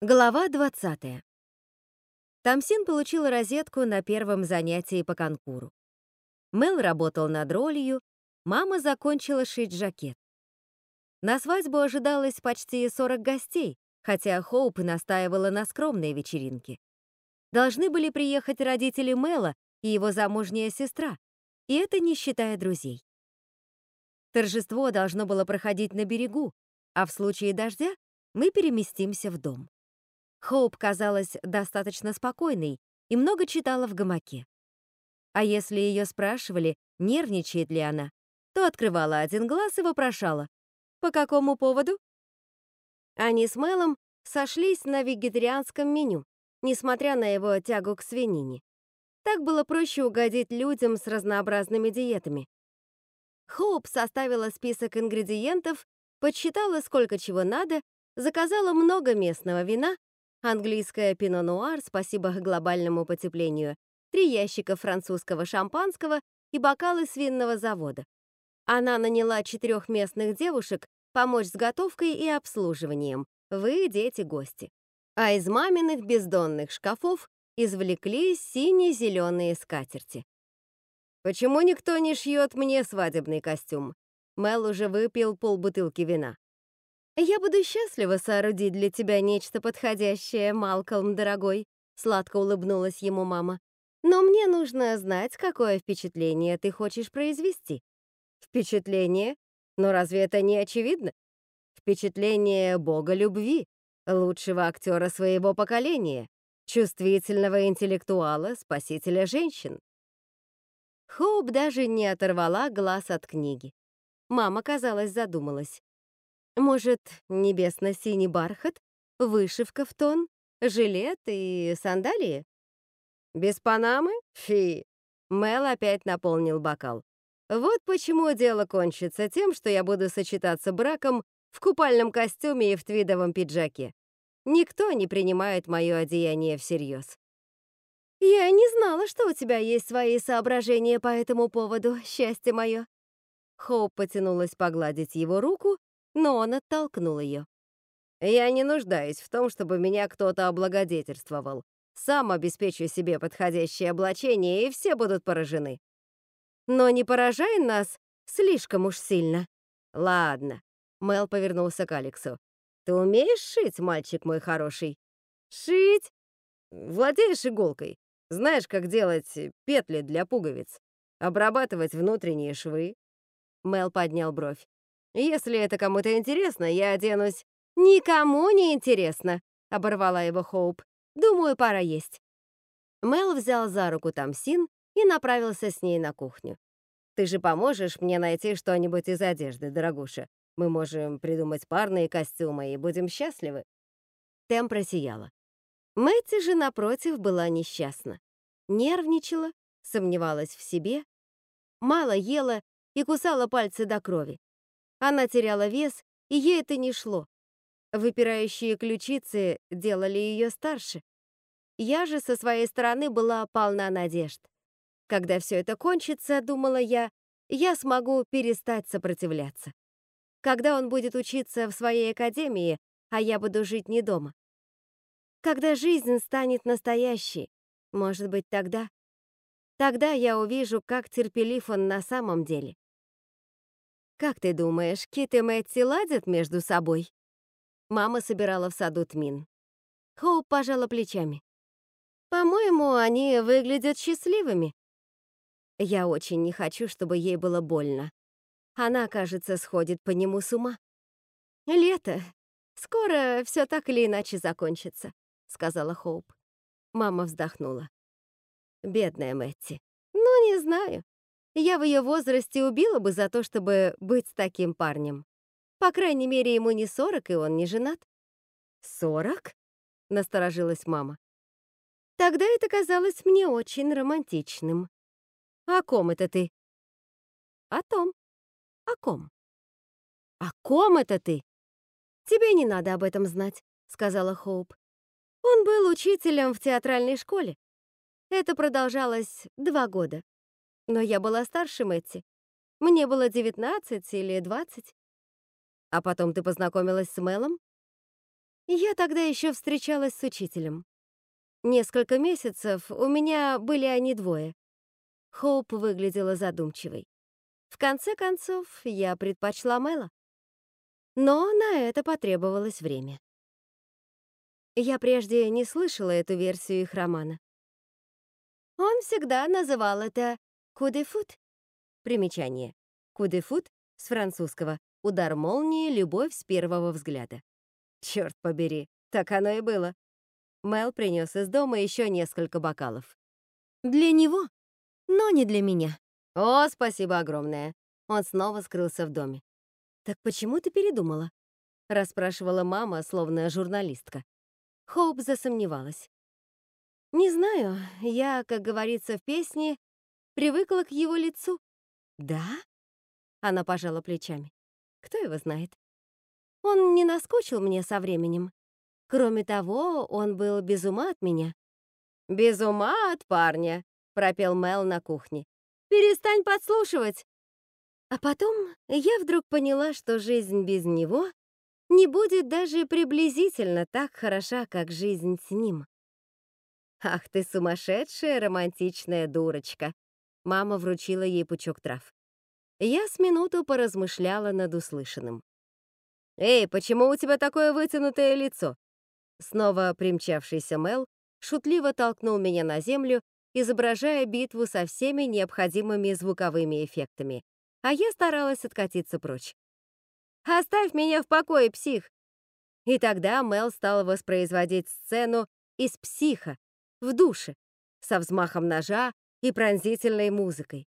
Глава 20. Тамсин получила розетку на первом занятии по конкуру. Мел работал над ролью, мама закончила шить жакет. На свадьбу ожидалось почти 40 гостей, хотя Хоуп настаивала на скромной вечеринке. Должны были приехать родители Мела и его замужняя сестра, и это не считая друзей. Торжество должно было проходить на берегу, а в случае дождя мы переместимся в дом. Хоуп казалась достаточно спокойной и много читала в гамаке. А если ее спрашивали, нервничает ли она, то открывала один глаз и вопрошала «По какому поводу?». Они с Мелом сошлись на вегетарианском меню, несмотря на его тягу к свинине. Так было проще угодить людям с разнообразными диетами. Хоуп составила список ингредиентов, подсчитала, сколько чего надо, заказала много местного вина Английское пино-нуар, спасибо глобальному потеплению, три ящика французского шампанского и бокалы свинного завода. Она наняла четырех местных девушек помочь с готовкой и обслуживанием. Вы, дети, гости. А из маминых бездонных шкафов извлекли сине-зеленые скатерти. «Почему никто не шьет мне свадебный костюм?» Мел уже выпил полбутылки вина. «Я буду счастлива соорудить для тебя нечто подходящее, Малкольм, дорогой», сладко улыбнулась ему мама. «Но мне нужно знать, какое впечатление ты хочешь произвести». «Впечатление? Но разве это не очевидно? Впечатление бога любви, лучшего актера своего поколения, чувствительного интеллектуала, спасителя женщин». Хоуп даже не оторвала глаз от книги. Мама, казалось, задумалась. Может, небесно-синий бархат, вышивка в тон, жилет и сандалии? Без панамы? Фи. Мел опять наполнил бокал. Вот почему дело кончится тем, что я буду сочетаться браком в купальном костюме и в твидовом пиджаке. Никто не принимает мое одеяние всерьез. «Я не знала, что у тебя есть свои соображения по этому поводу, счастье мое». Хоуп потянулась погладить его руку, но он оттолкнул ее. «Я не нуждаюсь в том, чтобы меня кто-то облагодетельствовал. Сам обеспечу себе подходящее облачение, и все будут поражены. Но не поражай нас слишком уж сильно. Ладно». Мел повернулся к Алексу. «Ты умеешь шить, мальчик мой хороший?» «Шить?» «Владеешь иголкой. Знаешь, как делать петли для пуговиц? Обрабатывать внутренние швы?» Мел поднял бровь. Если это кому-то интересно, я оденусь. Никому не интересно, оборвала его Хоуп. Думаю, пора есть. Мел взял за руку Тамсин и направился с ней на кухню. Ты же поможешь мне найти что-нибудь из одежды, дорогуша. Мы можем придумать парные костюмы и будем счастливы. Тем просияла. Мэтти же, напротив, была несчастна. Нервничала, сомневалась в себе, мало ела и кусала пальцы до крови. Она теряла вес, и ей это не шло. Выпирающие ключицы делали ее старше. Я же со своей стороны была полна надежд. Когда все это кончится, думала я, я смогу перестать сопротивляться. Когда он будет учиться в своей академии, а я буду жить не дома. Когда жизнь станет настоящей, может быть, тогда. Тогда я увижу, как терпелив он на самом деле. «Как ты думаешь, Кит и Мэтти ладят между собой?» Мама собирала в саду тмин. Хоуп пожала плечами. «По-моему, они выглядят счастливыми». Я очень не хочу, чтобы ей было больно. Она, кажется, сходит по нему с ума. «Лето. Скоро все так или иначе закончится», — сказала Хоуп. Мама вздохнула. «Бедная Мэтти. Ну, не знаю. Я в ее возрасте убила бы за то, чтобы быть с таким парнем. По крайней мере, ему не сорок, и он не женат. «Сорок?» — насторожилась мама. Тогда это казалось мне очень романтичным. «О ком это ты?» «О том. О ком?» «О ком это ты?» «Тебе не надо об этом знать», — сказала Хоуп. Он был учителем в театральной школе. Это продолжалось два года. Но я была старше Мэтти. Мне было 19 или 20. А потом ты познакомилась с Мелом? Я тогда еще встречалась с учителем. Несколько месяцев у меня были они двое. Хоуп выглядела задумчивой. В конце концов, я предпочла Мэла. Но на это потребовалось время. Я прежде не слышала эту версию их романа. Он всегда называл это «кудефут». Примечание. «Кудефут» с французского «удар молнии, любовь с первого взгляда». Черт побери, так оно и было. Мел принес из дома еще несколько бокалов. Для него, но не для меня. О, спасибо огромное. Он снова скрылся в доме. Так почему ты передумала? Расспрашивала мама, словно журналистка. Хоуп засомневалась. Не знаю, я, как говорится в песне, привыкла к его лицу. Да? Она пожала плечами. Кто его знает? Он не наскучил мне со временем. Кроме того, он был без ума от меня. «Без ума от парня», — пропел Мел на кухне. «Перестань подслушивать!» А потом я вдруг поняла, что жизнь без него не будет даже приблизительно так хороша, как жизнь с ним. «Ах ты сумасшедшая романтичная дурочка!» Мама вручила ей пучок трав. Я с минуту поразмышляла над услышанным. «Эй, почему у тебя такое вытянутое лицо?» Снова примчавшийся Мел шутливо толкнул меня на землю, изображая битву со всеми необходимыми звуковыми эффектами, а я старалась откатиться прочь. «Оставь меня в покое, псих!» И тогда Мел стал воспроизводить сцену из «Психа» в душе, со взмахом ножа и пронзительной музыкой.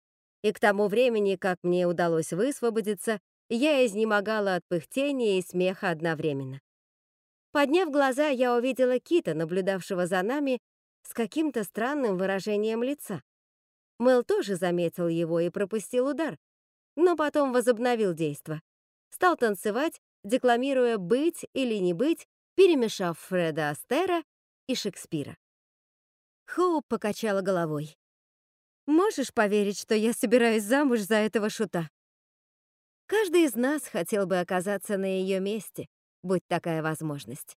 И к тому времени, как мне удалось высвободиться, я изнемогала от пыхтения и смеха одновременно. Подняв глаза, я увидела Кита, наблюдавшего за нами с каким-то странным выражением лица. Мэл тоже заметил его и пропустил удар, но потом возобновил действо. Стал танцевать, декламируя «быть или не быть», перемешав Фреда Астера и Шекспира. Хоуп покачала головой. «Можешь поверить, что я собираюсь замуж за этого шута?» Каждый из нас хотел бы оказаться на ее месте, будь такая возможность.